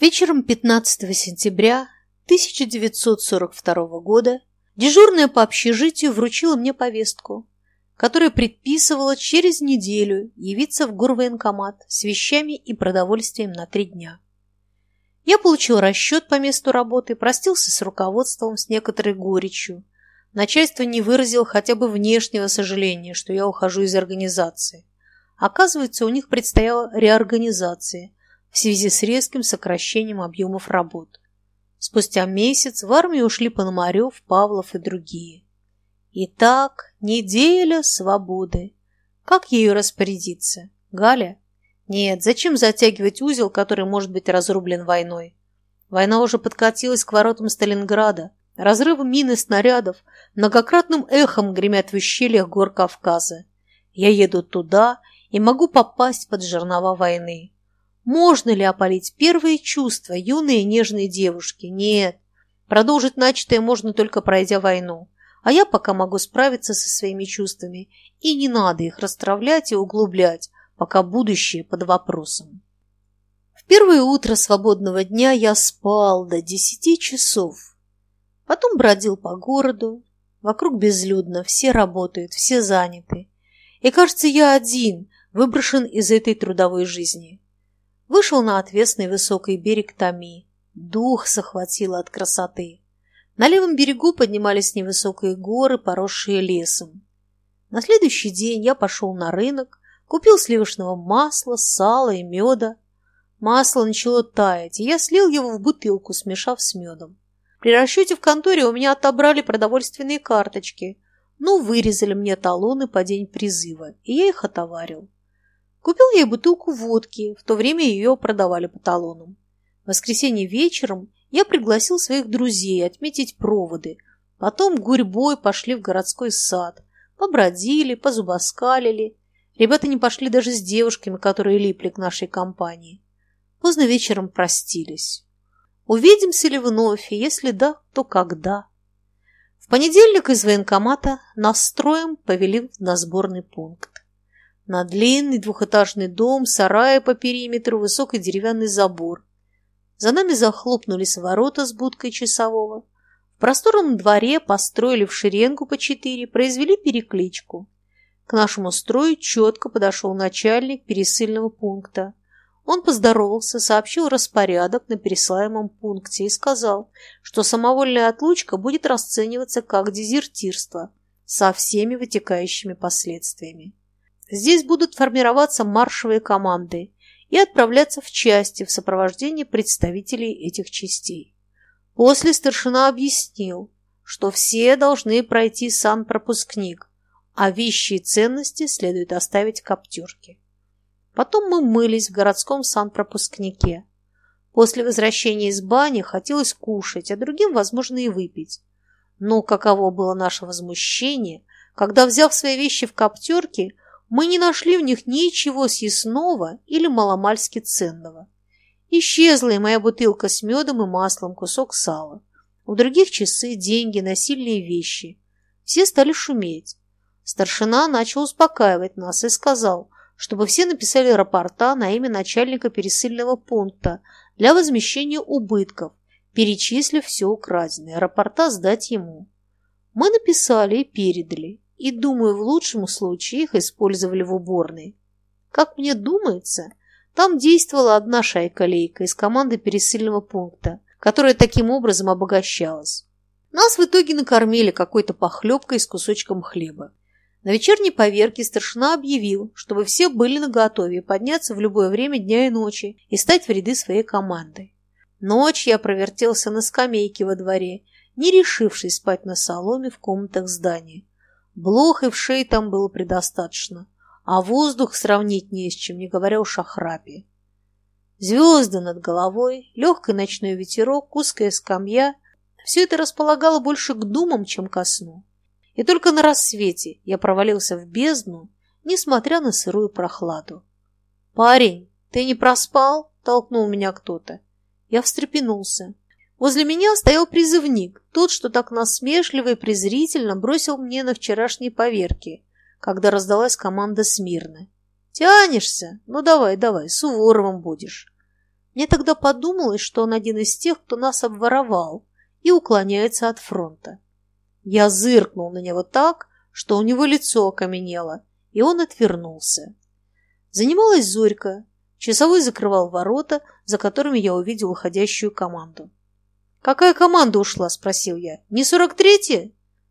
Вечером 15 сентября 1942 года дежурная по общежитию вручила мне повестку, которая предписывала через неделю явиться в горвоенкомат с вещами и продовольствием на три дня. Я получил расчет по месту работы, простился с руководством с некоторой горечью. Начальство не выразило хотя бы внешнего сожаления, что я ухожу из организации. Оказывается, у них предстояла реорганизация в связи с резким сокращением объемов работ. Спустя месяц в армию ушли Пономарев, Павлов и другие. Итак, неделя свободы. Как ею распорядиться? Галя? Нет, зачем затягивать узел, который может быть разрублен войной? Война уже подкатилась к воротам Сталинграда. Разрывы мин и снарядов многократным эхом гремят в ущельях гор Кавказа. Я еду туда и могу попасть под жернова войны. Можно ли опалить первые чувства юной и нежной девушки? Нет. Продолжить начатое можно только пройдя войну. А я пока могу справиться со своими чувствами, и не надо их расстравлять и углублять, пока будущее под вопросом. В первое утро свободного дня я спал до десяти часов. Потом бродил по городу. Вокруг безлюдно, все работают, все заняты. И кажется, я один, выброшен из этой трудовой жизни. Вышел на отвесный высокий берег Томи. Дух захватило от красоты. На левом берегу поднимались невысокие горы, поросшие лесом. На следующий день я пошел на рынок, купил сливочного масла, сала и меда. Масло начало таять, и я слил его в бутылку, смешав с медом. При расчете в конторе у меня отобрали продовольственные карточки, но вырезали мне талоны по день призыва, и я их отоварил. Купил ей бутылку водки, в то время ее продавали по талонам. В воскресенье вечером я пригласил своих друзей отметить проводы. Потом гурьбой пошли в городской сад. Побродили, позубоскалили. Ребята не пошли даже с девушками, которые липли к нашей компании. Поздно вечером простились. Увидимся ли вновь, и если да, то когда? В понедельник из военкомата нас строем повели на сборный пункт. На длинный двухэтажный дом, сарай по периметру, высокий деревянный забор. За нами захлопнулись ворота с будкой часового. В просторном дворе построили в шеренгу по четыре, произвели перекличку. К нашему строю четко подошел начальник пересыльного пункта. Он поздоровался, сообщил распорядок на пересылаемом пункте и сказал, что самовольная отлучка будет расцениваться как дезертирство со всеми вытекающими последствиями. Здесь будут формироваться маршевые команды и отправляться в части в сопровождении представителей этих частей. После старшина объяснил, что все должны пройти санпропускник, а вещи и ценности следует оставить коптерке. Потом мы мылись в городском санпропускнике. После возвращения из бани хотелось кушать, а другим, возможно, и выпить. Но каково было наше возмущение, когда, взяв свои вещи в коптерке, мы не нашли в них ничего съестного или маломальски ценного. Исчезла и моя бутылка с медом и маслом, кусок сала. У других часы, деньги, насильные вещи. Все стали шуметь. Старшина начал успокаивать нас и сказал, чтобы все написали рапорта на имя начальника пересыльного пункта для возмещения убытков, перечислив все украденное, рапорта сдать ему. Мы написали и передали, и, думаю, в лучшем случае их использовали в уборной. Как мне думается, там действовала одна шайка-лейка из команды пересыльного пункта, которая таким образом обогащалась. Нас в итоге накормили какой-то похлебкой с кусочком хлеба. На вечерней поверке старшина объявил, чтобы все были наготове подняться в любое время дня и ночи и стать в ряды своей команды. Ночь я провертелся на скамейке во дворе, не решившись спать на соломе в комнатах здания. Блох и вшей там было предостаточно, а воздух сравнить не с чем, не говоря уж о храпе. Звезды над головой, легкий ночной ветерок, узкая скамья — все это располагало больше к думам, чем ко сну. И только на рассвете я провалился в бездну, несмотря на сырую прохладу. «Парень, ты не проспал?» — толкнул меня кто-то. Я встрепенулся. Возле меня стоял призывник, тот, что так насмешливо и презрительно бросил мне на вчерашней поверке, когда раздалась команда смирно. «Тянешься? Ну давай, давай, Суворовым будешь». Мне тогда подумалось, что он один из тех, кто нас обворовал и уклоняется от фронта. Я зыркнул на него так, что у него лицо окаменело, и он отвернулся. Занималась Зорька. Часовой закрывал ворота, за которыми я увидел уходящую команду. «Какая команда ушла?» – спросил я. «Не сорок третья?»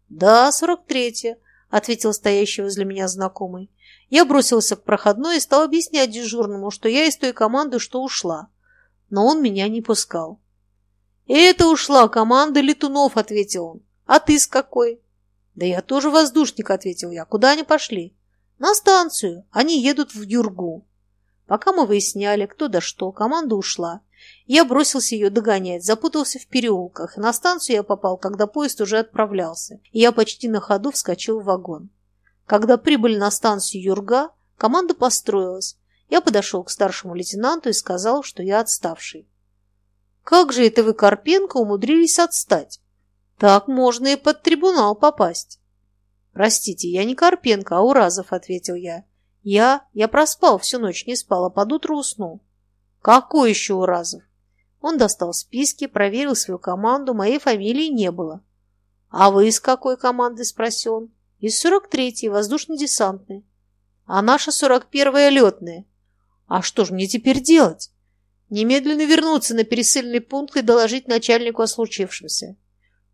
«Да, сорок третья», – ответил стоящий возле меня знакомый. Я бросился к проходной и стал объяснять дежурному, что я из той команды, что ушла. Но он меня не пускал. «Это ушла команда летунов», – ответил он. «А ты с какой?» «Да я тоже воздушник», – ответил я. «Куда они пошли?» «На станцию. Они едут в Юргу». Пока мы выясняли, кто да что, команда ушла. Я бросился ее догонять, запутался в переулках. На станцию я попал, когда поезд уже отправлялся, и я почти на ходу вскочил в вагон. Когда прибыли на станцию Юрга, команда построилась. Я подошел к старшему лейтенанту и сказал, что я отставший. «Как же это вы, Карпенко, умудрились отстать? Так можно и под трибунал попасть». «Простите, я не Карпенко, а Уразов», — ответил я. «Я... я проспал всю ночь, не спал, а под утро уснул». «Какой еще Уразов?» Он достал списки, проверил свою команду, моей фамилии не было. «А вы из какой команды?» – спросил он. «Из 43-й, воздушно-десантной». «А наша 41-я летная». «А что же мне теперь делать?» «Немедленно вернуться на пересыльный пункт и доложить начальнику о случившемся».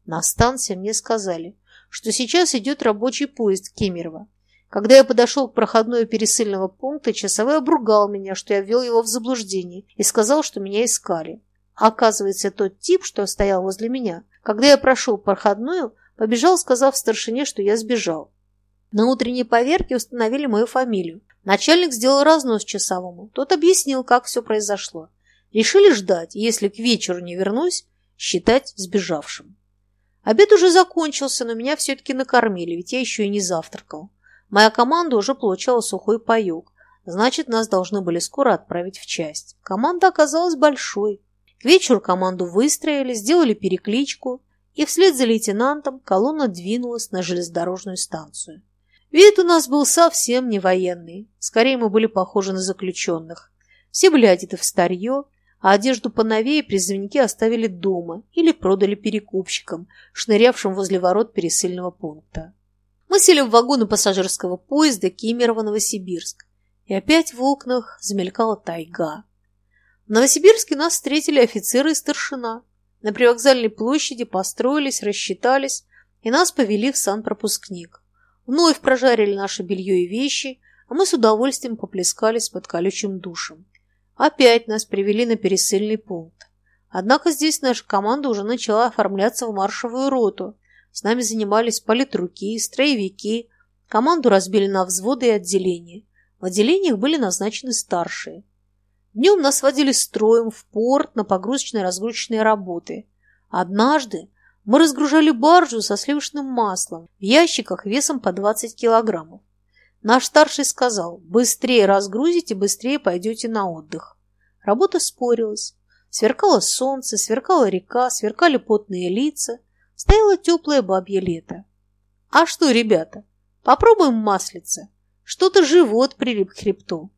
На станции мне сказали, что сейчас идет рабочий поезд Кемерово. Когда я подошел к проходной пересыльного пункта, часовой обругал меня, что я ввел его в заблуждение, и сказал, что меня искали. Оказывается, тот тип, что стоял возле меня, когда я прошел проходную, побежал, сказав старшине, что я сбежал. На утренней поверке установили мою фамилию. Начальник сделал разнос часовому. Тот объяснил, как все произошло. Решили ждать, если к вечеру не вернусь, считать сбежавшим. Обед уже закончился, но меня все-таки накормили, ведь я еще и не завтракал. Моя команда уже получала сухой паек, значит, нас должны были скоро отправить в часть. Команда оказалась большой. К вечеру команду выстроили, сделали перекличку, и вслед за лейтенантом колонна двинулась на железнодорожную станцию. Вид у нас был совсем не военный. Скорее, мы были похожи на заключенных. Все были одеты в старье, а одежду поновее призывники оставили дома или продали перекупщикам, шнырявшим возле ворот пересыльного пункта. Мы сели в вагоны пассажирского поезда Кемерово-Новосибирск, и опять в окнах замелькала тайга. В Новосибирске нас встретили офицеры и старшина. На привокзальной площади построились, рассчитались, и нас повели в санпропускник. Вновь прожарили наше белье и вещи, а мы с удовольствием поплескались под колючим душем. Опять нас привели на пересыльный пункт. Однако здесь наша команда уже начала оформляться в маршевую роту. С нами занимались политруки, строевики. Команду разбили на взводы и отделения. В отделениях были назначены старшие. Днем нас водили строем в порт на погрузочно-разгрузочные работы. Однажды мы разгружали баржу со сливочным маслом в ящиках весом по 20 килограммов. Наш старший сказал, быстрее разгрузите, быстрее пойдете на отдых. Работа спорилась. Сверкало солнце, сверкала река, сверкали потные лица. Стояло теплое бабье лето. А что, ребята, попробуем маслица. Что-то живот прилип к хребту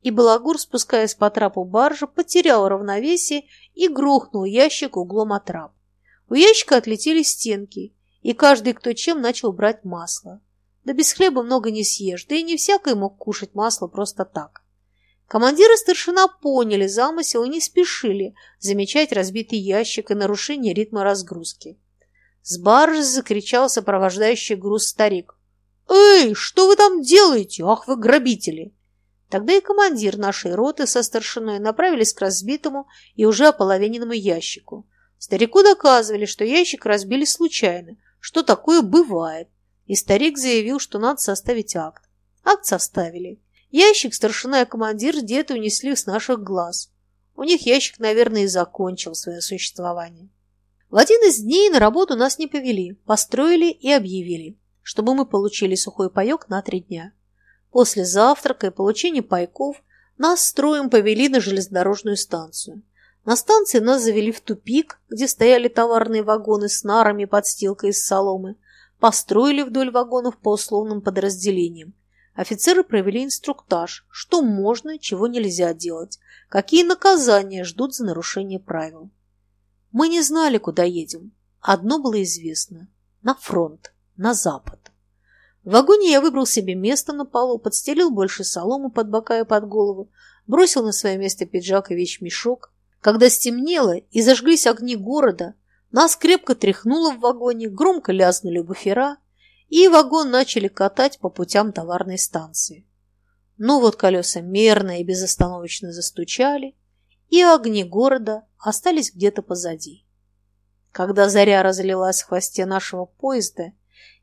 и Балагур, спускаясь по трапу баржи, потерял равновесие и грохнул ящик углом от трап. У ящика отлетели стенки, и каждый кто чем начал брать масло. Да без хлеба много не съешь, да и не всякий мог кушать масло просто так. Командиры старшина поняли замысел и не спешили замечать разбитый ящик и нарушение ритма разгрузки. С баржи закричал сопровождающий груз старик. «Эй, что вы там делаете? Ах вы грабители!» Тогда и командир нашей роты со старшиной направились к разбитому и уже ополовиненному ящику. Старику доказывали, что ящик разбили случайно, что такое бывает, и старик заявил, что надо составить акт. Акт составили. Ящик старшина и командир где-то унесли с наших глаз. У них ящик, наверное, и закончил свое существование. В один из дней на работу нас не повели, построили и объявили, чтобы мы получили сухой паек на три дня. После завтрака и получения пайков нас строем повели на железнодорожную станцию. На станции нас завели в тупик, где стояли товарные вагоны с нарами, подстилкой из соломы. Построили вдоль вагонов по условным подразделениям. Офицеры провели инструктаж, что можно, чего нельзя делать, какие наказания ждут за нарушение правил. Мы не знали, куда едем. Одно было известно – на фронт, на запад. В вагоне я выбрал себе место на полу, подстелил больше солому под бока и под голову, бросил на свое место пиджак и вещмешок. Когда стемнело и зажглись огни города, нас крепко тряхнуло в вагоне, громко лязнули буфера, и вагон начали катать по путям товарной станции. Но вот колеса мерно и безостановочно застучали, и огни города остались где-то позади. Когда заря разлилась в хвосте нашего поезда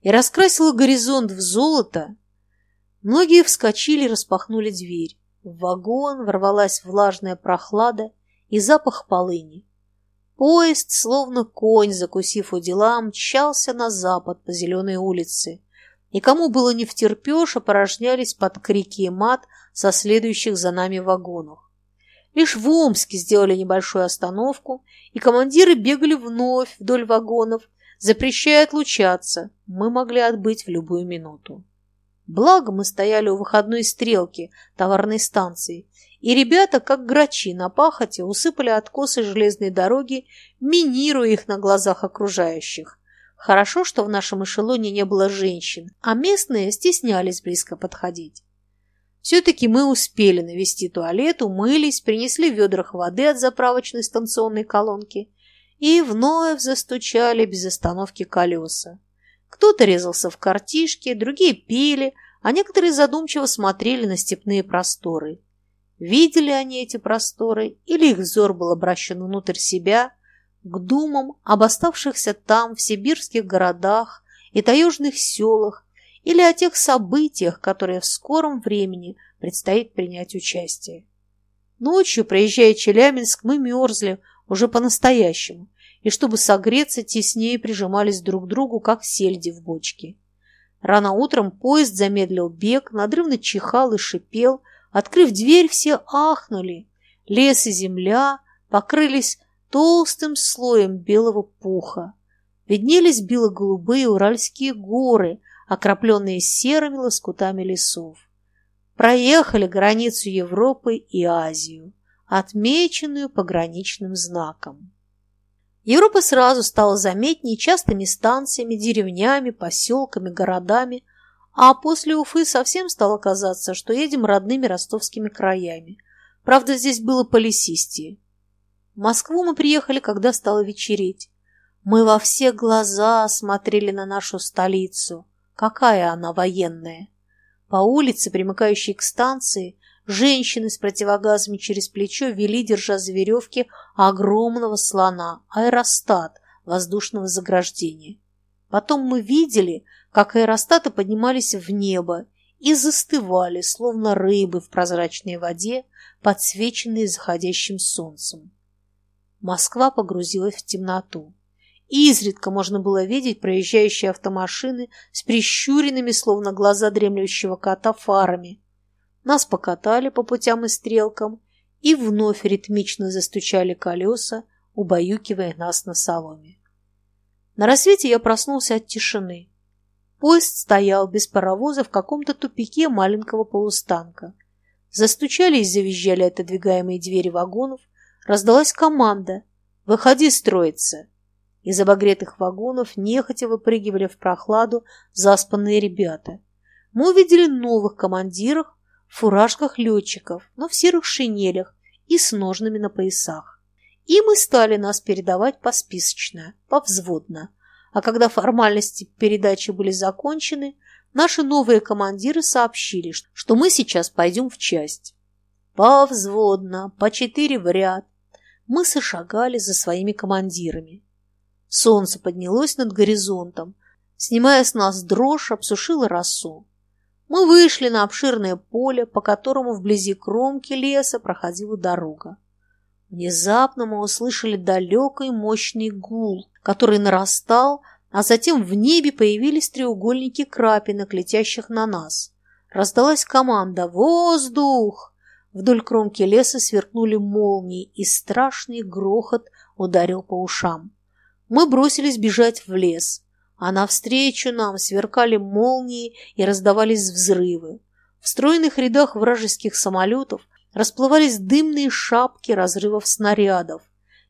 и раскрасила горизонт в золото, многие вскочили и распахнули дверь. В вагон ворвалась влажная прохлада и запах полыни. Поезд, словно конь, закусив у дела, мчался на запад по зеленой улице. И кому было не втерпешь, опорожнялись под крики и мат со следующих за нами вагонов. Лишь в Омске сделали небольшую остановку, и командиры бегали вновь вдоль вагонов, запрещая отлучаться. Мы могли отбыть в любую минуту. Благо мы стояли у выходной стрелки товарной станции, и ребята, как грачи на пахоте, усыпали откосы железной дороги, минируя их на глазах окружающих. Хорошо, что в нашем эшелоне не было женщин, а местные стеснялись близко подходить. Все-таки мы успели навести туалет, умылись, принесли в ведрах воды от заправочной станционной колонки и вновь застучали без остановки колеса. Кто-то резался в картишке, другие пели, а некоторые задумчиво смотрели на степные просторы. Видели они эти просторы, или их взор был обращен внутрь себя, к думам об оставшихся там, в сибирских городах и таежных селах, или о тех событиях, которые в скором времени предстоит принять участие. Ночью, проезжая Челябинск, мы мерзли уже по-настоящему, и чтобы согреться, теснее прижимались друг к другу, как сельди в бочке. Рано утром поезд замедлил бег, надрывно чихал и шипел. Открыв дверь, все ахнули. Лес и земля покрылись толстым слоем белого пуха. Виднелись бело-голубые уральские горы, окропленные серыми лоскутами лесов. Проехали границу Европы и Азию, отмеченную пограничным знаком. Европа сразу стала заметнее частыми станциями, деревнями, поселками, городами, а после Уфы совсем стало казаться, что едем родными ростовскими краями. Правда, здесь было полисистее. В Москву мы приехали, когда стало вечереть. Мы во все глаза смотрели на нашу столицу. Какая она военная! По улице, примыкающей к станции, женщины с противогазами через плечо вели, держа за веревки, огромного слона, аэростат воздушного заграждения. Потом мы видели, как аэростаты поднимались в небо и застывали, словно рыбы в прозрачной воде, подсвеченные заходящим солнцем. Москва погрузилась в темноту. Изредка можно было видеть проезжающие автомашины с прищуренными, словно глаза дремлющего кота, фарами. Нас покатали по путям и стрелкам, и вновь ритмично застучали колеса, убаюкивая нас на. На рассвете я проснулся от тишины. Поезд стоял без паровоза в каком-то тупике маленького полустанка. Застучали и завизжали отодвигаемые двери вагонов. Раздалась команда «Выходи строиться!» Из обогретых вагонов нехотя выпрыгивали в прохладу заспанные ребята. Мы увидели новых командиров в фуражках летчиков, но в серых шинелях и с ножными на поясах. И стали нас передавать посписочно, повзводно. А когда формальности передачи были закончены, наши новые командиры сообщили, что мы сейчас пойдем в часть. Повзводно, по четыре в ряд, мы сошагали за своими командирами. Солнце поднялось над горизонтом, снимая с нас дрожь, обсушило росу. Мы вышли на обширное поле, по которому вблизи кромки леса проходила дорога. Внезапно мы услышали далекий мощный гул, который нарастал, а затем в небе появились треугольники крапинок, летящих на нас. Раздалась команда «Воздух!». Вдоль кромки леса сверкнули молнии, и страшный грохот ударил по ушам. Мы бросились бежать в лес, а навстречу нам сверкали молнии и раздавались взрывы. В стройных рядах вражеских самолетов расплывались дымные шапки разрывов снарядов.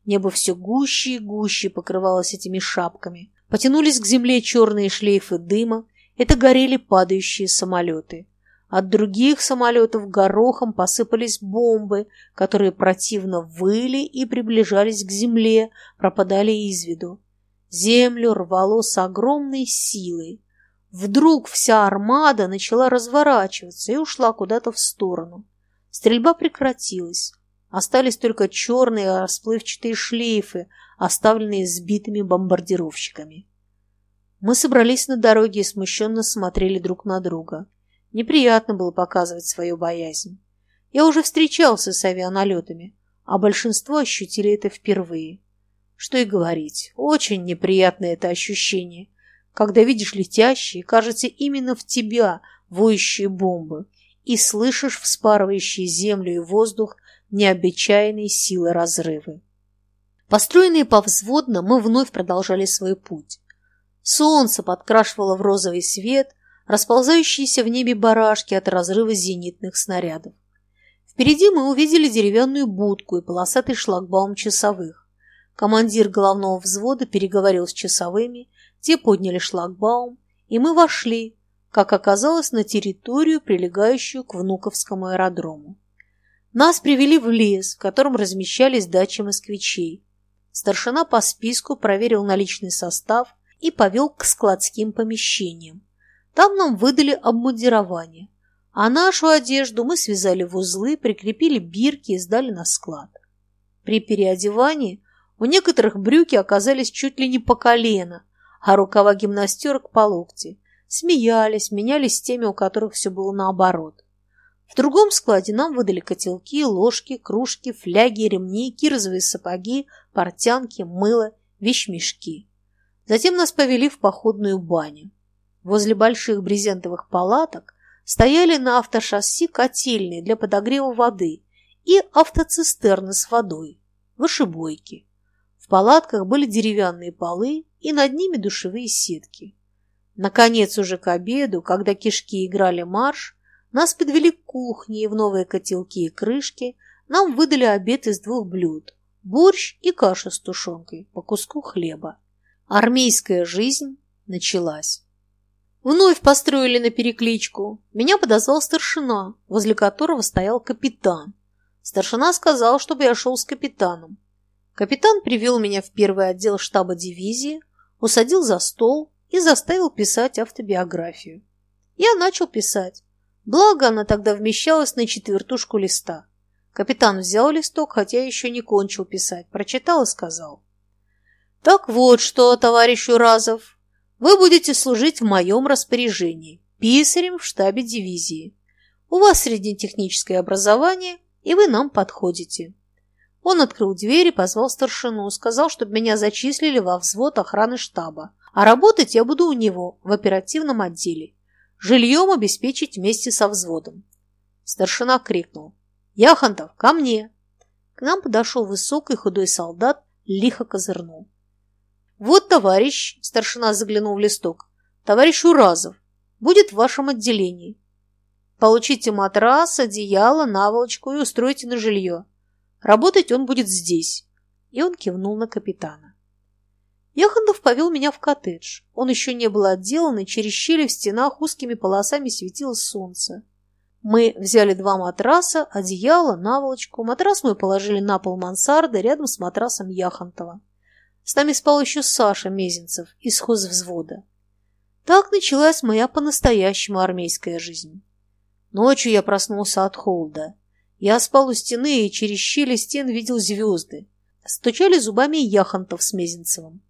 Небо все гуще и гуще покрывалось этими шапками. Потянулись к земле черные шлейфы дыма. Это горели падающие самолеты. От других самолетов горохом посыпались бомбы, которые противно выли и приближались к земле, пропадали из виду. Землю рвало с огромной силой. Вдруг вся армада начала разворачиваться и ушла куда-то в сторону. Стрельба прекратилась. Остались только черные расплывчатые шлейфы, оставленные сбитыми бомбардировщиками. Мы собрались на дороге и смущенно смотрели друг на друга. Неприятно было показывать свою боязнь. Я уже встречался с авианалетами, а большинство ощутили это впервые. Что и говорить, очень неприятное это ощущение, когда видишь летящие, кажется, именно в тебя воющие бомбы и слышишь вспарывающие землю и воздух необычайной силы разрывы. Построенные повзводно, мы вновь продолжали свой путь. Солнце подкрашивало в розовый свет расползающиеся в небе барашки от разрыва зенитных снарядов. Впереди мы увидели деревянную будку и полосатый шлагбаум часовых. Командир головного взвода переговорил с часовыми, те подняли шлагбаум, и мы вошли, как оказалось, на территорию, прилегающую к Внуковскому аэродрому. Нас привели в лес, в котором размещались дачи москвичей. Старшина по списку проверил наличный состав и повел к складским помещениям. Там нам выдали обмундирование, а нашу одежду мы связали в узлы, прикрепили бирки и сдали на склад. При переодевании у некоторых брюки оказались чуть ли не по колено, а рукава гимнастерок по локти. Смеялись, менялись с теми, у которых все было наоборот. В другом складе нам выдали котелки, ложки, кружки, фляги, ремни, кирзовые сапоги, портянки, мыло, вещмешки. Затем нас повели в походную баню. Возле больших брезентовых палаток стояли на автошасси котельные для подогрева воды и автоцистерны с водой, вышибойки палатках были деревянные полы и над ними душевые сетки. Наконец, уже к обеду, когда кишки играли марш, нас подвели к кухне и в новые котелки и крышки нам выдали обед из двух блюд – борщ и каша с тушенкой по куску хлеба. Армейская жизнь началась. Вновь построили на перекличку. Меня подозвал старшина, возле которого стоял капитан. Старшина сказал, чтобы я шел с капитаном. Капитан привел меня в первый отдел штаба дивизии, усадил за стол и заставил писать автобиографию. Я начал писать. Благо, она тогда вмещалась на четвертушку листа. Капитан взял листок, хотя еще не кончил писать, прочитал и сказал. «Так вот что, товарищ Уразов, вы будете служить в моем распоряжении, писарем в штабе дивизии. У вас среднетехническое образование, и вы нам подходите. Он открыл дверь и позвал старшину, сказал, чтобы меня зачислили во взвод охраны штаба, а работать я буду у него в оперативном отделе. Жильем обеспечить вместе со взводом. Старшина крикнул. «Яхонтов, ко мне!» К нам подошел высокий худой солдат, лихо козырнул. «Вот, товарищ!» – старшина заглянул в листок. «Товарищ Уразов будет в вашем отделении. Получите матрас, одеяло, наволочку и устройте на жилье. Работать он будет здесь. И он кивнул на капитана. Яхонтов повел меня в коттедж. Он еще не был отделан, и через щели в стенах узкими полосами светило солнце. Мы взяли два матраса, одеяло, наволочку. Матрас мы положили на пол мансарды рядом с матрасом Яхонтова. С нами спал еще Саша Мезенцев из хозвзвода. Так началась моя по-настоящему армейская жизнь. Ночью я проснулся от холода. Я спал у стены и через щели стен видел звезды. Стучали зубами Яхонтов с Мезенцевым.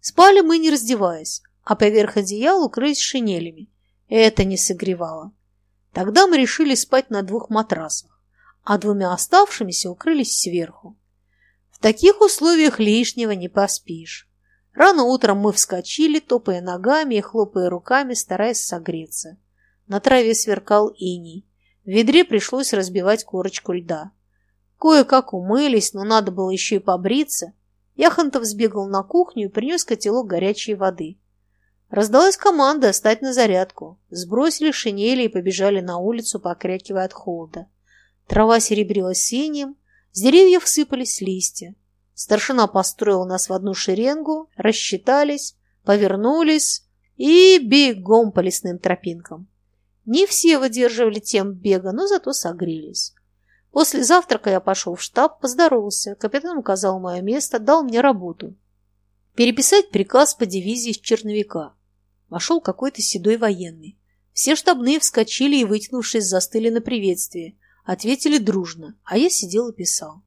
Спали мы, не раздеваясь, а поверх одеял укрылись шинелями. Это не согревало. Тогда мы решили спать на двух матрасах, а двумя оставшимися укрылись сверху. Таких условиях лишнего не поспишь. Рано утром мы вскочили, топая ногами и хлопая руками, стараясь согреться. На траве сверкал иней. В ведре пришлось разбивать корочку льда. Кое-как умылись, но надо было еще и побриться. Яхонтов сбегал на кухню и принес котелок горячей воды. Раздалась команда стать на зарядку. Сбросили шинели и побежали на улицу, покрякивая от холода. Трава серебрилась синим, с деревьев сыпались листья. Старшина построил нас в одну шеренгу, рассчитались, повернулись и бегом по лесным тропинкам. Не все выдерживали тем бега, но зато согрелись. После завтрака я пошел в штаб, поздоровался. Капитан указал мое место, дал мне работу. Переписать приказ по дивизии с черновика. Вошел какой-то седой военный. Все штабные вскочили и, вытянувшись, застыли на приветствие. Ответили дружно, а я сидел и писал.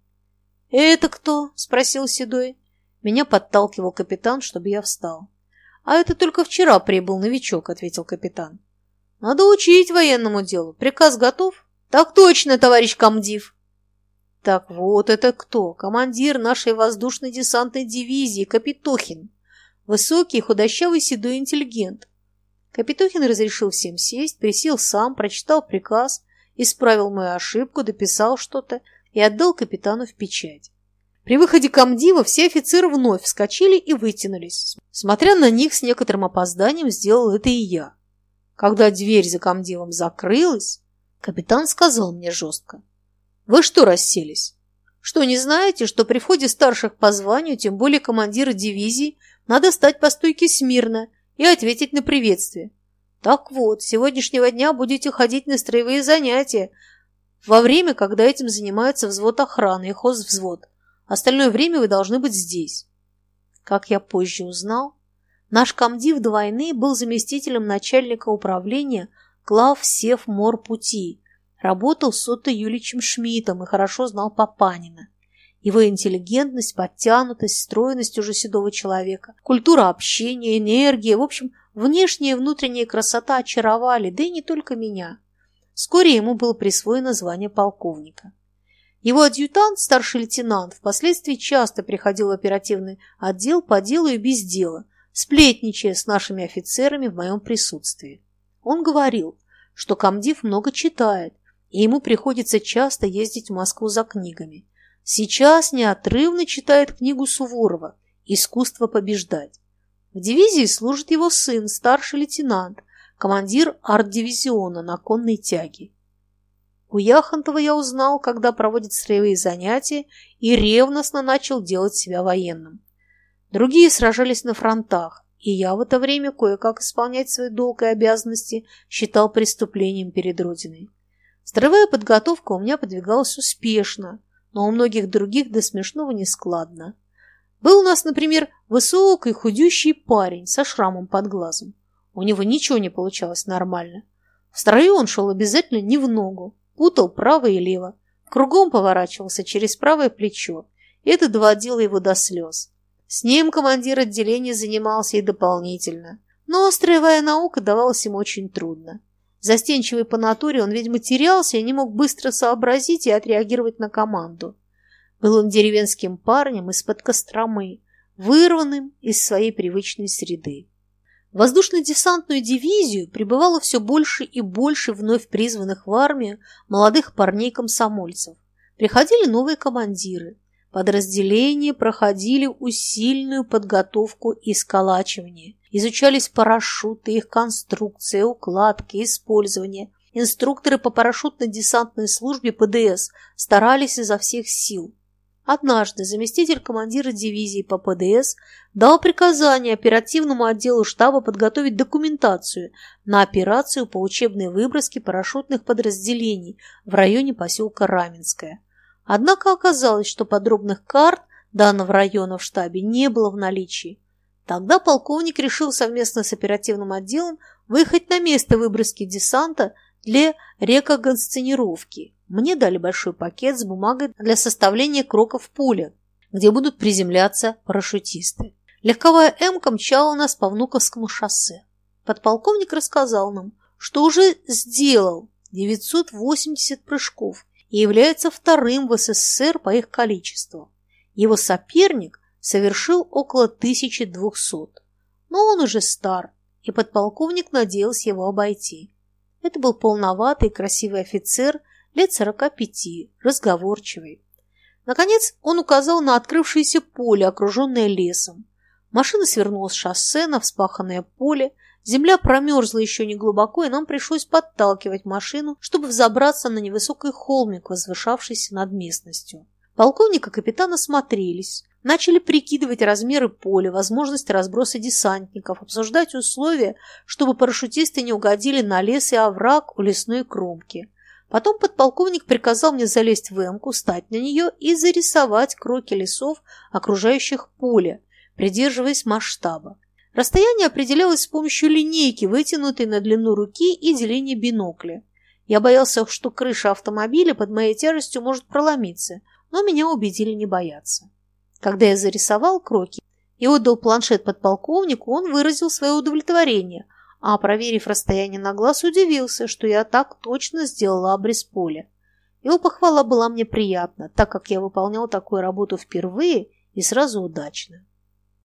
«Это кто?» – спросил Седой. Меня подталкивал капитан, чтобы я встал. «А это только вчера прибыл новичок», – ответил капитан. «Надо учить военному делу. Приказ готов?» «Так точно, товарищ комдив!» Так вот это кто? Командир нашей воздушно-десантной дивизии, Капитохин. Высокий, худощавый, седой интеллигент. Капитохин разрешил всем сесть, присел сам, прочитал приказ, исправил мою ошибку, дописал что-то и отдал капитану в печать. При выходе комдива все офицеры вновь вскочили и вытянулись. Смотря на них с некоторым опозданием, сделал это и я. Когда дверь за комдивом закрылась, капитан сказал мне жестко. «Вы что расселись? Что, не знаете, что при входе старших по званию, тем более командира дивизии, надо стать по стойке смирно и ответить на приветствие. Так вот, с сегодняшнего дня будете ходить на строевые занятия во время, когда этим занимается взвод охраны и хозвзвод. Остальное время вы должны быть здесь. Как я позже узнал, наш комдив до войны был заместителем начальника управления глав Севморпути, работал с Отто Юличем Шмидтом и хорошо знал Папанина. Его интеллигентность, подтянутость, стройность уже седого человека, культура общения, энергия, в общем, внешняя и внутренняя красота очаровали, да и не только меня. Вскоре ему было присвоено звание полковника. Его адъютант, старший лейтенант, впоследствии часто приходил в оперативный отдел по делу и без дела, сплетничая с нашими офицерами в моем присутствии. Он говорил, что комдив много читает, и ему приходится часто ездить в Москву за книгами. Сейчас неотрывно читает книгу Суворова «Искусство побеждать». В дивизии служит его сын, старший лейтенант, командир арт-дивизиона на конной тяге. У Яхонтова я узнал, когда проводит строевые занятия и ревностно начал делать себя военным. Другие сражались на фронтах, и я в это время кое-как исполнять свои долг и обязанности считал преступлением перед Родиной. Строевая подготовка у меня подвигалась успешно, но у многих других до смешного нескладно. Был у нас, например, высокий худющий парень со шрамом под глазом. У него ничего не получалось нормально. В строю он шел обязательно не в ногу, путал право и лево, кругом поворачивался через правое плечо, это доводило его до слез. С ним командир отделения занимался и дополнительно, но строевая наука давалась ему очень трудно. Застенчивый по натуре, он, видимо, терялся и не мог быстро сообразить и отреагировать на команду. Был он деревенским парнем из-под Костромы, вырванным из своей привычной среды. В воздушно-десантную дивизию прибывало все больше и больше вновь призванных в армию молодых парней-комсомольцев. Приходили новые командиры. Подразделения проходили усиленную подготовку и сколачивание. Изучались парашюты, их конструкция, укладки, использование. Инструкторы по парашютно-десантной службе ПДС старались изо всех сил. Однажды заместитель командира дивизии по ПДС дал приказание оперативному отделу штаба подготовить документацию на операцию по учебной выброске парашютных подразделений в районе поселка Раменское. Однако оказалось, что подробных карт данного района в штабе не было в наличии. Тогда полковник решил совместно с оперативным отделом выехать на место выброски десанта для рекогансценировки. Мне дали большой пакет с бумагой для составления кроков пули, где будут приземляться парашютисты. Легковая «Эмка» мчала нас по Внуковскому шоссе. Подполковник рассказал нам, что уже сделал 980 прыжков и является вторым в СССР по их количеству. Его соперник совершил около 1200. Но он уже стар, и подполковник надеялся его обойти. Это был полноватый красивый офицер лет 45, разговорчивый. Наконец он указал на открывшееся поле, окруженное лесом. Машина свернула с шоссе на вспаханное поле, земля промерзла еще не глубоко, и нам пришлось подталкивать машину, чтобы взобраться на невысокий холмик, возвышавшийся над местностью. Полковник и капитан осмотрелись, начали прикидывать размеры поля, возможность разброса десантников, обсуждать условия, чтобы парашютисты не угодили на лес и овраг у лесной кромки. Потом подполковник приказал мне залезть в эмку, встать на нее и зарисовать кроки лесов, окружающих поле, придерживаясь масштаба. Расстояние определялось с помощью линейки, вытянутой на длину руки и деления бинокля. Я боялся, что крыша автомобиля под моей тяжестью может проломиться, но меня убедили не бояться. Когда я зарисовал кроки и отдал планшет подполковнику, он выразил свое удовлетворение, а, проверив расстояние на глаз, удивился, что я так точно сделала обрез поля. Его похвала была мне приятна, так как я выполнял такую работу впервые и сразу удачно.